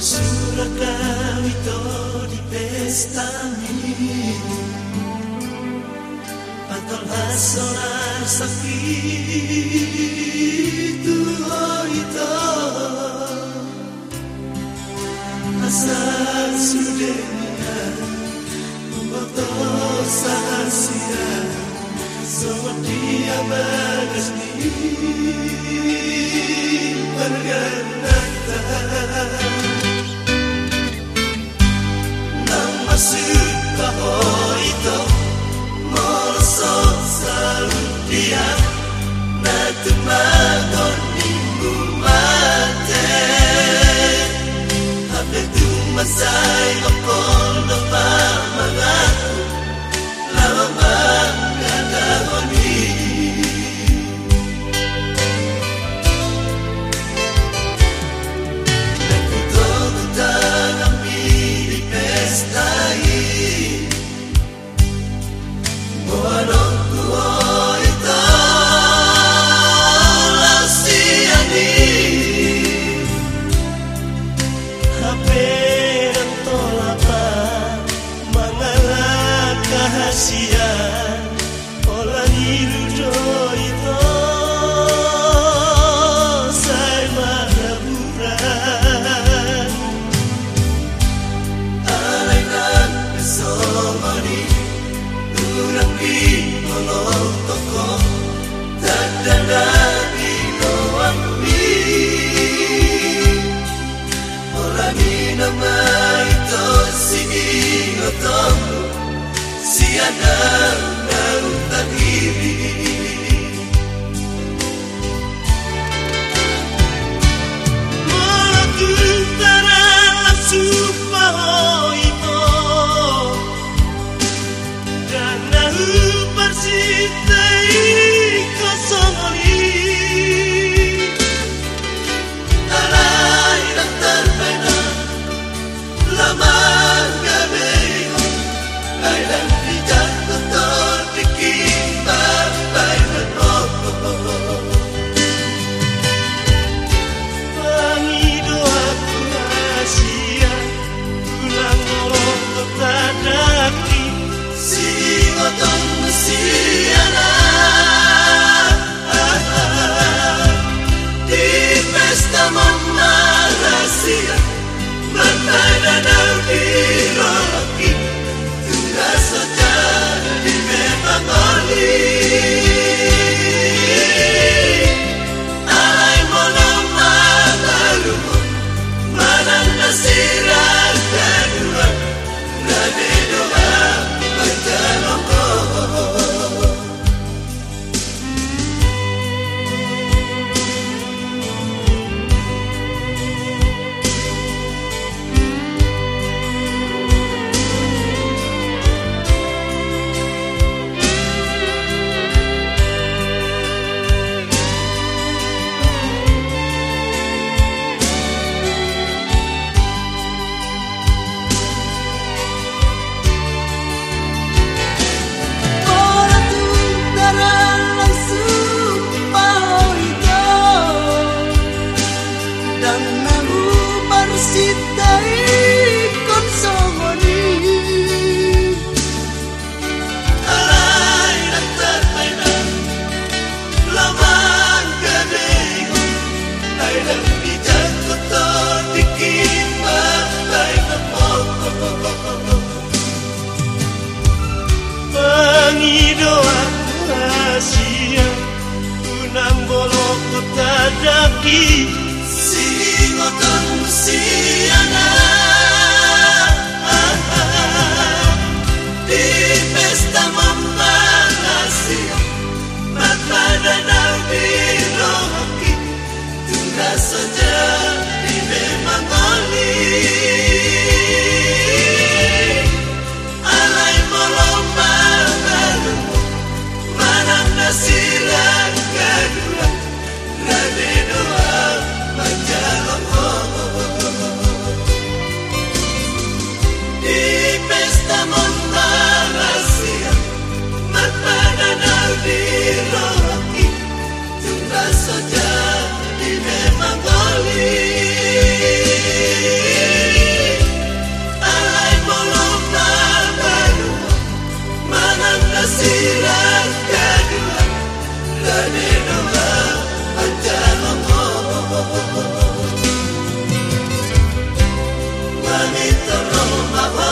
Arsura kau di pesta ini Pantol hasonar sakit itu Asal sudenya Memotong sahasia Semua dia mengasih Pergaya casi ينام فقيري aqui. i Juanito Roma, Juan.